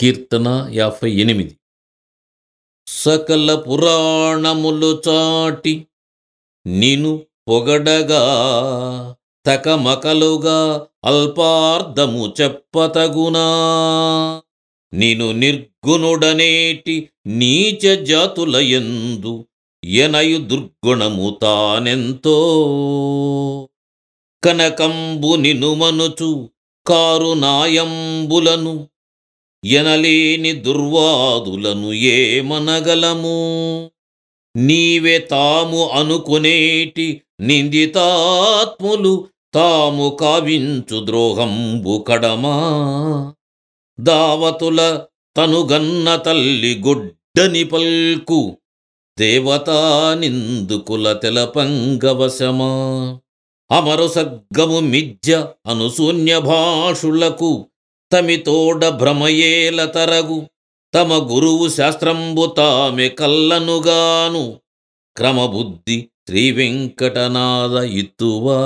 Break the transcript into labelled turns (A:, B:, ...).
A: కీర్తన యాభై ఎనిమిది. సకల పురాణములు చాటి నిను పొగడగా తకమకలుగా అల్పార్థము చెప్పతగునా. నిను నిర్గుణుడనేటి నీచ జాతులయందు ఎనయు దుర్గుణము తానెంతో. కనకంబు నిను మనుచు కారు నాయంబులను ఎనలేని దుర్వాదులను ఏమనగలము? నీవే తాము అనుకునేటి నిందితాత్ములు తాము కావించు ద్రోహంబు కడమా? దావతుల తనుగన్న తల్లి గుడ్డని పల్కు దేవతా నిందుకుల తెలపంగవశమా అమరు సగ్గము మిథ్య అనుశూన్య భాషులకు తమితోడ భ్రమయేల తరగు తమ గురువు శాస్త్రంబు తామె కల్లనుగాను క్రమబుద్ధి శ్రీవెంకటనాద ఇత్తువా.